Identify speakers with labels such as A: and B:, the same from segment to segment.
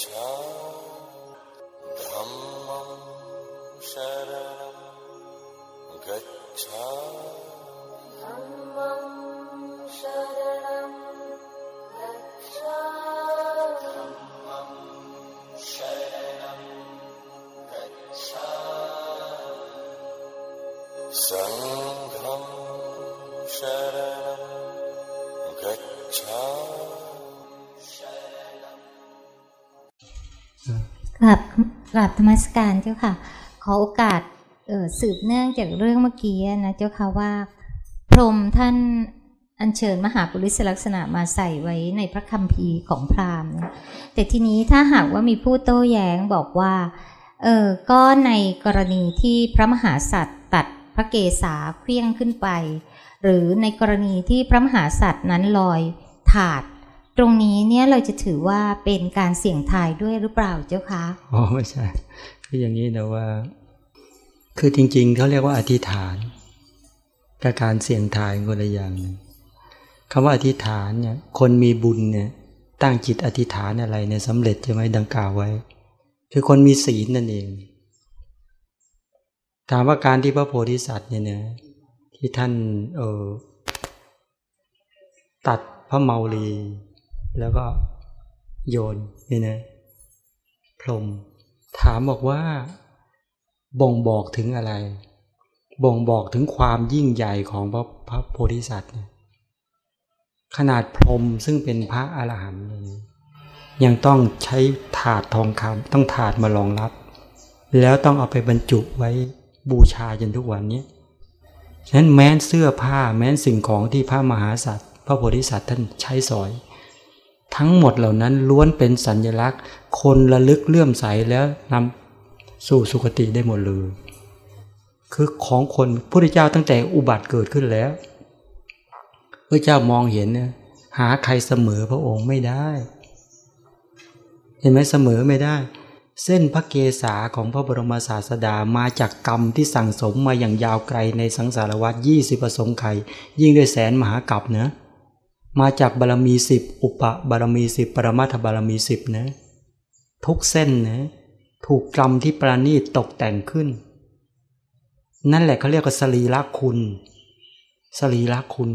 A: गच्छ गच्छा धरणं शर गच्छ กราบกราบธรรมสการเจ้าค่ะ ขอโอกาสสืบเนื่องจากเรื่องเมื่อกี้นะเจ้าค่ะว่า พรมท่านอัญเชิญมหาปุริสลักษณะมาใส่ไว้ในพระคัมภีร์ของพราหมณ์แต่ทีนี้ถ้าหากว่ามีผู้โต้แย้งบอกว่าเออก็ในกรณีที่พระมหาสัตว์ตัดพระเกศาเคลี้ยงขึ้นไป หรือในกรณีที่พระมหาสัตว์นั้นลอยถาด ตรงนี้เนี่ยเราจะถือว่าเป็นการเสี่ยงทายด้วยหรือเปล่าเจ้าคะ
B: อ๋อไม่ใช่คืออย่างนี้นะว่า คือจริง ๆเขาเรียกว่าอธิษฐานกับการเสี่ยงทายคนละอย่างหนึ่งคำว่าอธิษฐานเนี่ย คนมีบุญเนี่ย ตั้งจิตอธิษฐานอะไรเนี่ยสำเร็จใช่ไหมดังกล่าวไว้ คือคนมีศีลนั่นเอง ถามว่าการที่พระโพธิสัตว์เนี่ยนะที่ท่านเออตัดพระเมาลี แล้วก็โยนนี่นะพรม ถามบอกว่า บ่งบอกถึงอะไร บ่งบอกถึงความยิ่งใหญ่ของพระพระโพธิสัตว์ขนาดพรมซึ่งเป็นพระอรหันต์ยังต้องใช้ถาดทองคำต้องถาดมารองรับ แล้วต้องเอาไปบรรจุไว้บูชาจนทุกวันนี้ฉะนั้นแม้นเสื้อผ้าแม้นสิ่งของที่พระมหาสัตว์พระโพธิสัตว์ท่านใช้สอย ทั้งหมดเหล่านั้นล้วนเป็นสัญลักษณ์ คนระลึกเลื่อมใสแล้วนำสู่สุคติได้หมดเลย คือของคนพระเจ้าตั้งแต่อุบัติเกิดขึ้นแล้วพระเจ้ามองเห็นเนี่ยหาใครเสมอพระองค์ไม่ได้ เห็นไหมเสมอไม่ได้ เส้นพระเกศาของพระบรมศาสดามาจากกรรมที่สั่งสมมาอย่างยาวไกลในสังสารวัฏยี่สิบประสงค์ไขยิ่งด้วยแสนมหากรัปเนะ มาจากบารมีสิบอุปบารมีสิบปรมาถบารมีสิบนะทุกเส้นนะถูกกรรมที่ประณีตตกแต่งขึ้น นั่นแหละเขาเรียกว่าสรีระคุณ สรีระคุณ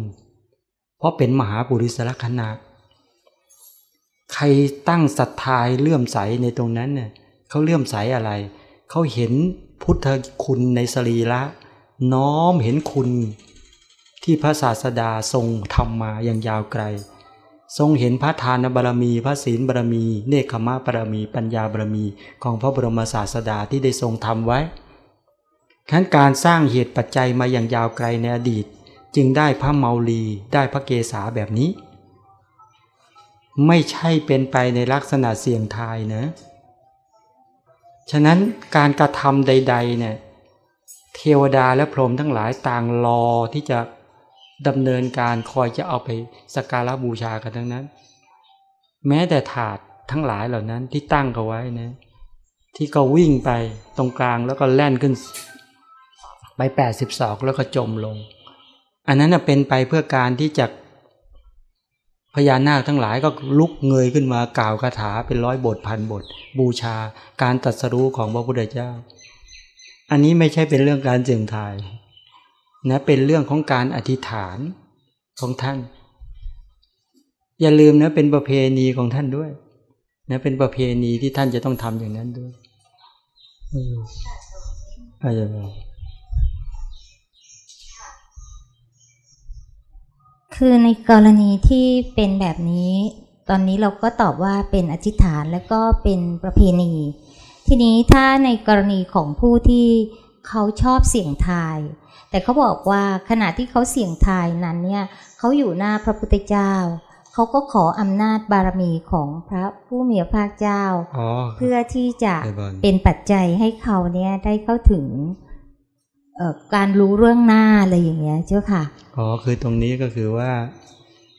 B: เพราะเป็นมหาปุริสลักษณะใครตั้งศรัทธาเลื่อมใสในตรงนั้นเนี่ยเขาเลื่อมใสอะไร เขาเห็นพุทธคุณในสรีระน้อมเห็นคุณ ที่พระศาสดาทรงทำมาอย่างยาวไกล ทรงเห็นพระทานบารมี พระศีลบารมี เนคขมะบารมี ปัญญาบารมี ของพระบรมศาสดาที่ได้ทรงทำไว้ขั้นการสร้างเหตุปัจจัยมาอย่างยาวไกลในอดีต จึงได้พระเมาลีได้พระเกศาแบบนี้ ไม่ใช่เป็นไปในลักษณะเสี่ยงทายนะฉะนั้นการกระทำใดๆเนี่ยเทวดาและพรหมทั้งหลายต่างรอที่จะ ดำเนินการคอยจะเอาไปสักการะบูชากันทั้งนั้น แม้แต่ถาดทั้งหลายเหล่านั้นที่ตั้งเขาไว้นะที่ก็วิ่งไปตรงกลางแล้วก็แล่นขึ้น ไปแปดสิบสองแล้วก็จมลง อันนั้นเป็นไปเพื่อการที่จะพญานาคทั้งหลายก็ลุกเงยขึ้นมากล่าวคาถาเป็นร้อยบทพันบท บูชาการตัดสรู้ของพระพุทธเจ้า อันนี้ไม่ใช่เป็นเรื่องการเจียงทาย นะเป็นเรื่องของการอธิษฐานของท่าน อย่าลืมนะเป็นประเพณีของท่านด้วยนะเป็นประเพณีที่ท่านจะต้องทำอย่างนั้นด้วยอะไร
A: คือในกรณีที่เป็นแบบนี้ ตอนนี้เราก็ตอบว่าเป็นอธิษฐานแล้วก็เป็นประเพณี ทีนี้ถ้าในกรณีของผู้ที่ เขาชอบเสี่ยงทาย แต่เขาบอกว่าขณะที่เขาเสี่ยงทายนั้นเนี่ยเขาอยู่หน้าพระพุทธเจ้า เขาก็ขออำนาจบารมีของพระผู้มีพระภาคเจ้า เพื่อที่จะเป็นปัจจัยให้เขาเนี่ยได้เข้าถึงการรู้เรื่องหน้าอะไรอย่างเงี้ยเจ้าค่ะ
B: อ๋อ คือตรงนี้ก็คือว่า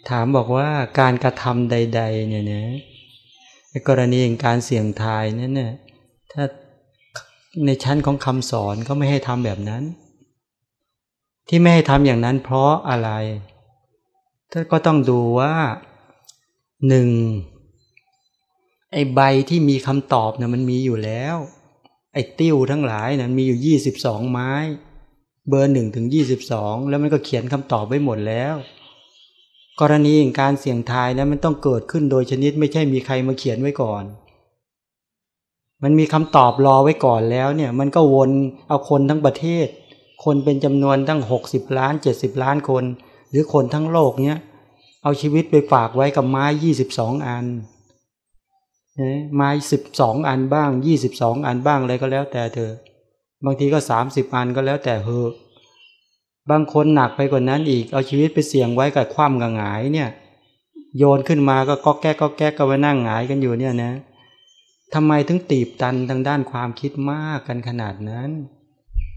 B: ถามบอกว่าการกระทำใด ๆ เนี่ยนะในกรณีอย่างการเสี่ยงทายนั้นเนี่ยถ้า ในชั้นของคำสอนก็ไม่ให้ทำแบบนั้น ที่ไม่ให้ทำอย่างนั้นเพราะอะไรก็ต้องดูว่าหนึ่งไอใบที่มีคำตอบเนี่ยมันมีอยู่แล้ว ไอติ้วทั้งหลายนะมีอยู่ยี่สิบสองไม้ เบอร์หนึ่งถึงยี่สิบสองแล้วมันก็เขียนคำตอบไว้หมดแล้ว กรณีการเสี่ยงทายนะมันต้องเกิดขึ้นโดยชนิดไม่ใช่มีใครมาเขียนไว้ก่อน มันมีคำตอบรอไว้ก่อนแล้วเนี่ย มันก็วนเอาคนทั้งประเทศ คนเป็นจำนวนตั้งหกสิบล้านเจ็ดสิบล้านคน หรือคนทั้งโลกเนี้ยเอาชีวิตไปฝากไว้กับไม้ยี่สิบสองอันไม้สิบสองอันบ้างยี่สิบสองอันบ้างอะไรก็แล้วแต่เธอบางทีก็สามสิบอันก็แล้วแต่เธอบางคนหนักไปกว่านั้นอีกเอาชีวิตไปเสี่ยงไว้กับความกับหงายเนี่ย โยนขึ้นมาก็ก็แก้ก็แก้ก็ไปนั่งหงายกันอยู่เนี่ยนะ ทำไมถึงตีบตันทางด้านความคิดมากกันขนาดนั้น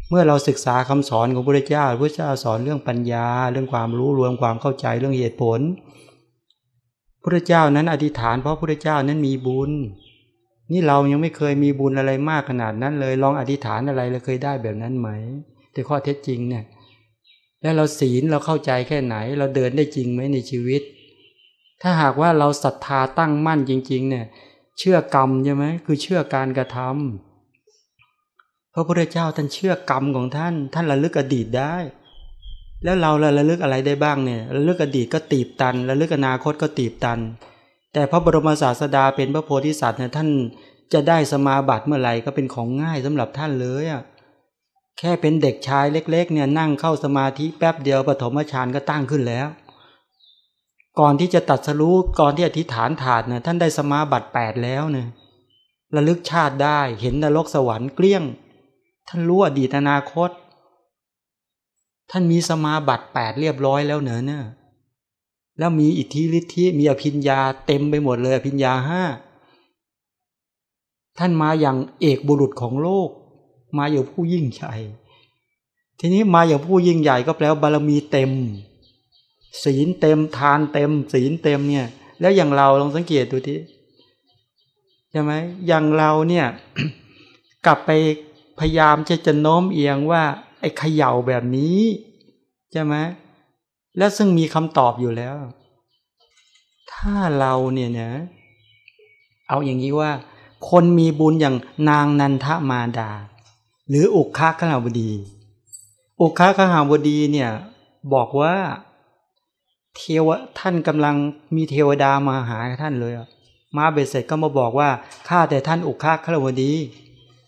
B: เมื่อเราศึกษาคำสอนของพระเจ้าพระเจ้าสอนเรื่องปัญญา เรื่องความรู้รวมความเข้าใจเรื่องเหตุผลพระเจ้านั้นอธิษฐานเพราะพระเจ้านั้นมีบุญ นี่เรายังไม่เคยมีบุญอะไรมากขนาดนั้นเลย ลองอธิษฐานอะไรเราเคยได้แบบนั้นไหม แต่ข้อเท็จจริงเนี่ยแล้วเราศีลเราเข้าใจแค่ไหน เราเดินได้จริงไหมในชีวิต ถ้าหากว่าเราศรัทธาตั้งมั่นจริง ๆ เนี่ย เชื่อกรรมใช่ไหมคือเชื่อการกระทำพระพุทธเจ้าท่านเชื่อกรรมของท่าน ท่านระลึกอดีตได้ แล้วเราระลึกอะไรได้บ้างเนี่ยระลึกอดีตก็ตีบตันระลึกอนาคตก็ตีบตัน แต่พระบรมศาสดาเป็นพระโพธิสัตว์เนี่ยท่านจะได้สมาบัติเมื่อไหร่ก็เป็นของง่ายสำหรับท่านเลยอะแค่เป็นเด็กชายเล็ก ๆ เนี่ยนั่งเข้าสมาธิแป๊บเดียวปฐมฌานก็ตั้งขึ้นแล้ว ก่อนที่จะตัดสรู้ก่อนที่อธิษฐานถาดเนี่ยท่านได้สมาบัติแปดแล้วเนี่ยระลึกชาติได้เห็นนรกสวรรค์เกลี้ยง ท่านรู้อดีตอนาคต ท่านมีสมาบัติแปดเรียบร้อยแล้วเนอะเนี่ยแล้วมีอิทธิฤทธิมีอภิญญาเต็มไปหมดเลยอภิญญาห้าท่านมาอย่างเอกบุรุษของโลก มาอย่างผู้ยิ่งใหญ่ทีนี้มาอย่างผู้ยิ่งใหญ่ก็แปลว่าบารมีเต็ม ศีลเต็มทานเต็ม ศีลเต็มเนี่ย แล้วอย่างเราลองสังเกตดูทีใช่ไหมอย่างเราเนี่ย กลับไปพยายามจะจะโน้มเอียงว่า ไอ้เขย่าแบบนี้ใช่ไหมและซึ่งมีคำตอบอยู่แล้ว ถ้าเราเนี่ยนะเอาอย่างนี้ว่า คนมีบุญอย่างนางนันทมาดา หรืออุคาขลาวดี อุคาขลาวดีเนี่ย บอกว่า เทวท่านกำลังมีเทวดามาหาท่านเลยมาเบสเสร็จก็มาบอกว่าข้าแต่ท่านอุคาขลาวดี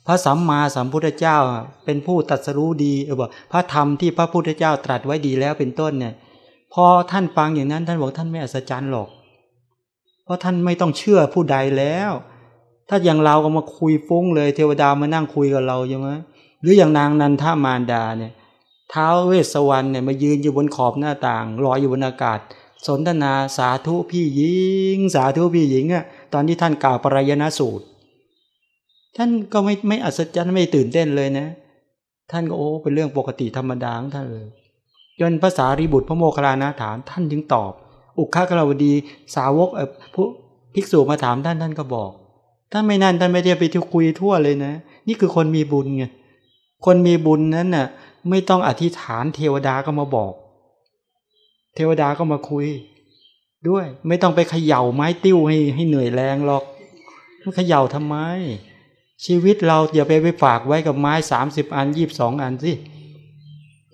B: พระสัมมาสัมพุทธเจ้าเป็นผู้ตัดสรู้ดีเออบอกพระธรรมที่พระพุทธเจ้าตรัสไว้ดีแล้วเป็นต้นเนี่ยพอท่านฟังอย่างนั้นท่านบอกท่านไม่อัศจรรย์หรอก เพราะท่านไม่ต้องเชื่อผู้ใดแล้ว ถ้าอย่างเราก็มาคุยฟุ้งเลยเทวดามานั่งคุยกับเราใช่ไหมหรืออย่างนางนันทามารดาเนี่ย ท้าเวสวรรณเนี่ยมายืนอยู่บนขอบหน้าต่างลอยอยู่บนอากาศ สนทนาสาธุพี่หญิง สาธุพี่หญิงอะตอนที่ท่านกล่าวปรายณสูตร ท่านก็ไม่ไม่อัศจรรย์ไม่ตื่นเต้นเลยนะ ท่านก็โอ้เป็นเรื่องปกติธรรมดาของท่านเลยจนภาษารีบุตรพระโมคคัลลานะถามท่านจึงตอบ อุคากราวดีสาวกผู้ภิกษุมาถามท่านท่านก็บอกท่านไม่นั่นท่านไม่ได้ไปที่คุยทั่วเลยนะ นี่คือคนมีบุญไงคนมีบุญนั้นน่ะ ไม่ต้องอธิษฐานเทวดาก็มาบอก เทวดาก็มาคุย ด้วย ไม่ต้องไปเขย่าไม้ติ้วให้ให้เหนื่อยแรงหรอกเขย่าทำไม ชีวิตเราอย่าไปไปฝากไว้กับไม้สามสิบอันยี่บสองอันสิ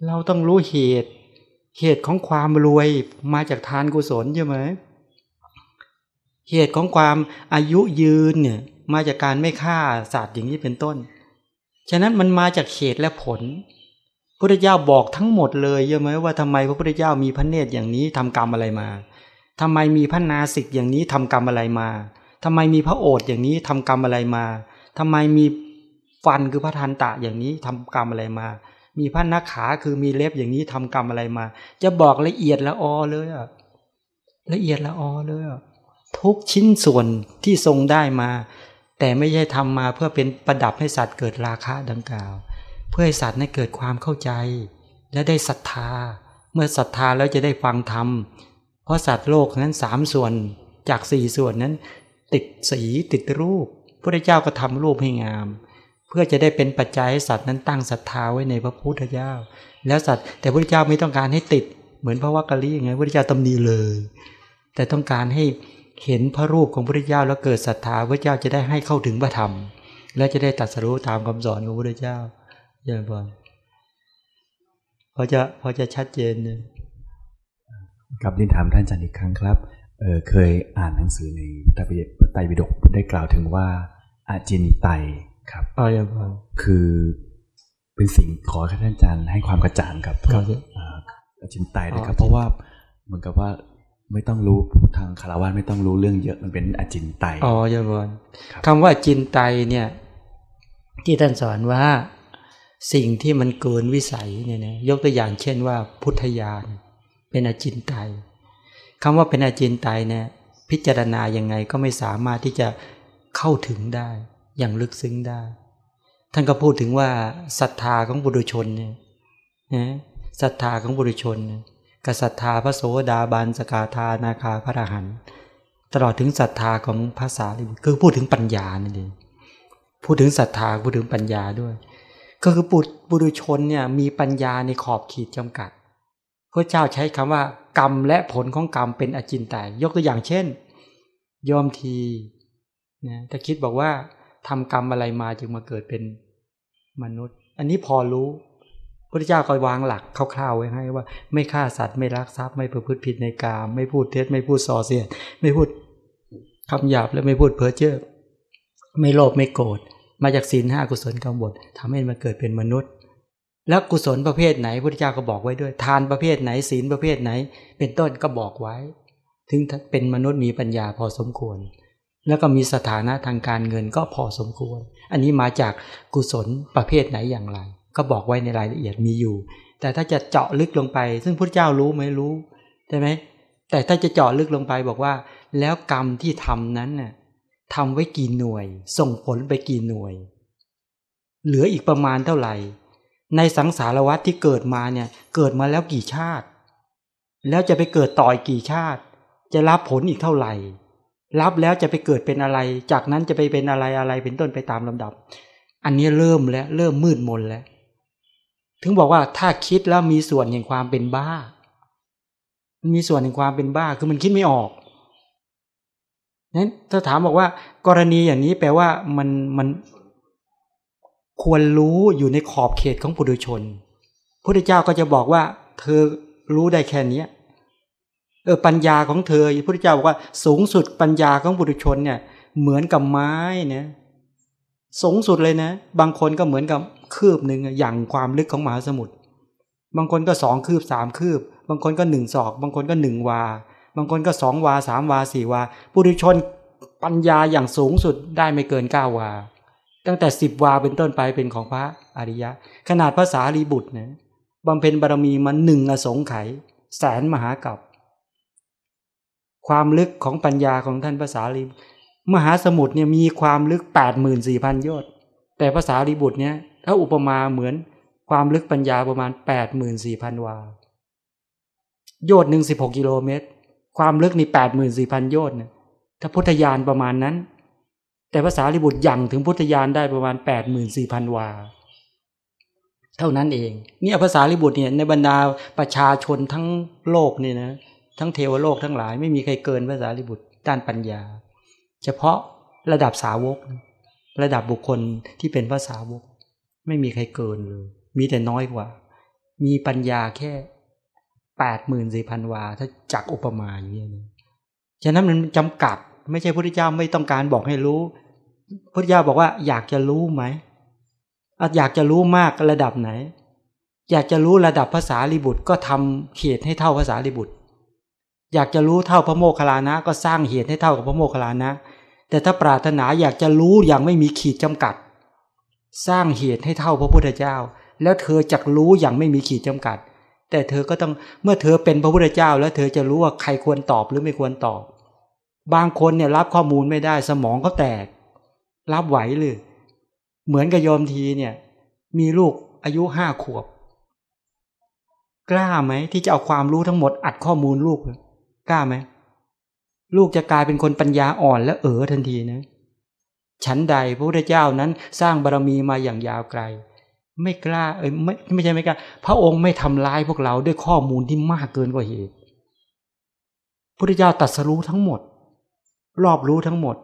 B: เราต้องรู้เหตุเหตุของความรวยมาจากทานกุศลใช่ไหมเหตุของความอายุยืนเนี่ยมาจากการไม่ฆ่าสัตว์อย่างนี้เป็นต้น ฉะนั้นมันมาจากเหตุและผล พระพุทธเจ้าบอกทั้งหมดเลยใช่ไหมว่าทำไมพระพุทธเจ้ามีพระเนตรอย่างนี้ทำกรรมอะไรมาทำไมมีพระนาสิกอย่างนี้ทำกรรมอะไรมาทำไมมีพระโอษอย่างนี้ทำกรรมอะไรมาทำไมมีฟันคือพระทันตะอย่างนี้ทำกรรมอะไรมา มีพระนักขาคือมีเล็บอย่างนี้ทำกรรมอะไรมา จะบอกละเอียดละออเลยอะละเอียดละออเลยอะทุกชิ้นส่วนที่ทรงได้มา แต่ไม่ใช่ทำมาเพื่อเป็นประดับให้สัตว์เกิดราคะดังกล่าว เพื่อให้สัตว์ได้เกิดความเข้าใจ และได้ศรัทธา เมื่อศรัทธาแล้วจะได้ฟังธรรม เพราะสัตว์โลกนั้นสามส่วนจากสี่ส่วนนั้น ติดสีติดรูปพระเจ้าก็ทำรูปให้งาม เพื่อจะได้เป็นปัจจัยให้สัตว์นั้นตั้งศรัทธาไว้ในพระพุทธเจ้า แล้วสัตว์แต่พระเจ้าไม่ต้องการให้ติด เหมือนพระวักกะลีอย่างไงพระเจ้าตำหนิเลย แต่ต้องการให้เห็นพระรูปของพระพุทธเจ้าแล้วเกิดศรัทธาพระเจ้าจะได้ให้เข้าถึงพระธรรม และจะได้ตัดสรู้ตามคำสอนของพระพุทธเจ้า เยอะบอลพอจะพอจะชัดเจนเนี่ย
C: กับเรียนถามท่านอาจารย์อีกครั้งครับเเคยอ่านหนังสือในพระไตรปิฎกได้กล่าวถึงว่าอาจินไตครับ
B: อ๋อยังพอ
C: คือเป็นสิ่งขอให้ท่านอาจารย์ให้ความกระจ่างกับ
B: ครับ
C: อ่าอาจินไตนะครั
B: อ๋
C: บ
B: อ
C: เพราะว่าเหมือนกับว่าไม่ต้องรู้ทางคารวะไม่ต้องรู้เรื่องเยอะมันเป็นอาจินไต
B: อ๋อยังพอ
C: ครับ
B: คำว่าจินไตเนี่ย ที่ท่านสอนว่า สิ่งที่มันเกินวิสัยเนี่ยนะยกตัวอย่างเช่นว่า พุทธญาณเป็นอจินไตยคำว่าเป็นอจินไตยเนี่ยพิจารณายังไงก็ไม่สามารถที่จะเข้าถึงได้ อย่างลึกซึ้งได้ ท่านก็พูดถึงว่าศรัทธาของบุรุชนเนี่ยนะศรัทธาของบุรุชนกับศรัทธาพระโสดาบันสกาธานาคาพระอรหันต์ตลอดถึงศรัทธาของภาษาคือพูดถึงปัญญานั่นเองพูดถึงศรัทธาพูดถึงปัญญาด้วย ก็คือปุบุรุชนเนี่ยมีปัญญาในขอบขีดจำกัดพระเจ้าใช้คำว่า กรรมและผลของกรรมเป็นอจินไตยยกตัวอย่างเช่น ยอมทีนะถ้าคิดบอกว่าทำกรรมอะไรมาจึงมาเกิดเป็นมนุษย์ อันนี้พอรู้พระเจ้าก็วางหลักคร่าวๆไว้ให้ว่า ไม่ฆ่าสัตว์ไม่ลักทรัพย์ไม่ประพฤติผิดในกาม ไม่พูดเท็จไม่พูดส่อเสียดไม่พูดคำหยาบและไม่พูดเพ้อเจ้อไม่โลภไม่โกรธ มาจากศีลห้ากุศลกรรมบททำให้มาเกิดเป็นมนุษย์ แล้วกุศลประเภทไหนพระพุทธเจ้าก็บอกไว้ด้วย ทานประเภทไหนศีลประเภทไหน เป็นต้นก็บอกไว้ ถึงเป็นมนุษย์มีปัญญาพอสมควร แล้วก็มีสถานะทางการเงินก็พอสมควร อันนี้มาจากกุศลประเภทไหนอย่างไร ก็บอกไว้ในรายละเอียดมีอยู่ แต่ถ้าจะเจาะลึกลงไป ซึ่งพระเจ้ารู้ไหมรู้ใช่ไหมแต่ถ้าจะเจาะลึกลงไปบอกว่า แล้วกรรมที่ทำนั้นน่ะ ทำไว้กี่หน่วย ส่งผลไปกี่หน่วย เหลืออีกประมาณเท่าไหร่ ในสังสารวัฏที่เกิดมาเนี่ยเกิดมาแล้วกี่ชาติ แล้วจะไปเกิดต่ออีกกี่ชาติ จะรับผลอีกเท่าไหร่ รับแล้วจะไปเกิดเป็นอะไร จากนั้นจะไปเป็นอะไรอะไรเป็นต้นไปตามลำดับ อันนี้เริ่มแล้วเริ่มมืดมนแล้ว ถึงบอกว่าถ้าคิดแล้วมีส่วนแห่งความเป็นบ้ามันมีส่วนแห่งความเป็นบ้าคือมันคิดไม่ออก นั้นถ้าถามบอกว่ากรณีอย่างนี้แปลว่ามันมันควรรู้อยู่ในขอบเขตของปุถุชนพระพุทธเจ้าก็จะบอกว่า เธอรู้ได้แค่นี้เออปัญญาของเธอพระพุทธเจ้าบอกว่าสูงสุดปัญญาของบุรุชนเนี่ย เหมือนกับไม้เนี่ยสูงสุดเลยนะ บางคนก็เหมือนกับคืบหนึ่งอย่างความลึกของมหาสมุทรบางคนก็สองคืบสามคืบ บางคนก็หนึ่งศอก บางคนก็หนึ่งวา บางคนก็สองวาสามวาสี่วาบุรุชนปัญญาอย่างสูงสุดได้ไม่เกินเก้าวา ตั้งแต่สิบวาเป็นต้นไปเป็นของพระอริยะ ขนาดภาษารีบุตรนะบำเพ็ญบารมีมาหนึ่งอสงไขยแสนมหากับความลึกของปัญญาของท่านภาษาลีมหาสมุทรเนี่ยมีความลึกแปดหมื่นสี่พันโยชน์แต่ภาษาลีบุตรเนี่ยถ้าอุปมาเหมือนความลึกปัญญาประมาณแปดหมื่นสี่พันวา โยชน์หนึ่งสิบหกกิโลเมตร ความลึกนี่แปดหมื่นสี่พันโยชน์เนี่ยถ้าพุทธญาณประมาณนั้น แต่ภาษาลิบุตรยังถึงพุทธญาณได้ประมาณแปดหมื่นสี่พันวา เท่านั้นเองเนี่ยภาษาลิบุตรเนี่ยในบรรดาประชาชนทั้งโลกเนี่ยนะทั้งเทวโลกทั้งหลายไม่มีใครเกินภาษาลิบุตรด้านปัญญา เฉพาะระดับสาวก ระดับบุคคลที่เป็นภาษาวก ไม่มีใครเกินเลยมีแต่น้อยกว่า มีปัญญาแค่ แปดหมื่นสี่พันวา ถ้าจักอุปมาอย่างนี้นะฉะนั้นมันจำกัด ไม่ใช่พระพุทธเจ้าไม่ต้องการบอกให้รู้พระพุทธเจ้าบอกว่าอยากจะรู้ไหมอยากจะรู้มากระดับไหน อยากจะรู้ระดับภาษาลิบุตรก็ทำเขตให้เท่าภาษาลิบุตร อยากจะรู้เท่าพระโมคคัลลานะ ก็สร้างเหตุให้เท่ากับพระโมคคัลลานะ แต่ถ้าปรารถนาอยากจะรู้อย่างไม่มีขีดจำกัด สร้างเหตุให้เท่าพระพุทธเจ้า แล้วเธอจักรู้อย่างไม่มีขีดจำกัด แต่เธอก็ต้องเมื่อเธอเป็นพระพุทธเจ้า แล้วเธอจะรู้ว่าใครควรตอบหรือไม่ควรตอบ บางคนเนี่ยรับข้อมูลไม่ได้สมองเขาแตก รับไหวหรือเหมือนกับโยมทีเนี่ย มีลูกอายุห้าขวบ กล้าไหมที่จะเอาความรู้ทั้งหมดอัดข้อมูลลูกกล้าไหมลูกจะกลายเป็นคนปัญญาอ่อนและเอ๋อทันทีนะฉันใดพระพุทธเจ้านั้นสร้างบารรมีมาอย่างยาวไกล ไม่กล้าเอ้ยไม่ไม่ใช่ไม่กล้า พระองค์ไม่ทำร้ายพวกเราด้วยข้อมูลที่มากเกินกว่าเหตุพระพุทธเจ้าตรัสรู้ทั้งหมด รอบรู้ทั้งหมดพ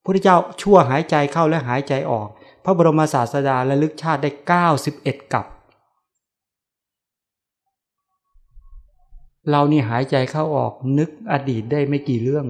B: ระพุทธเจ้าชั่วหายใจเข้าและหายใจออก พระบรมศาสดาระลึกชาติได้เก้าสิบเอ็ดกับ เรานี่หายใจเข้าออกนึกอดีตได้ไม่กี่เรื่อง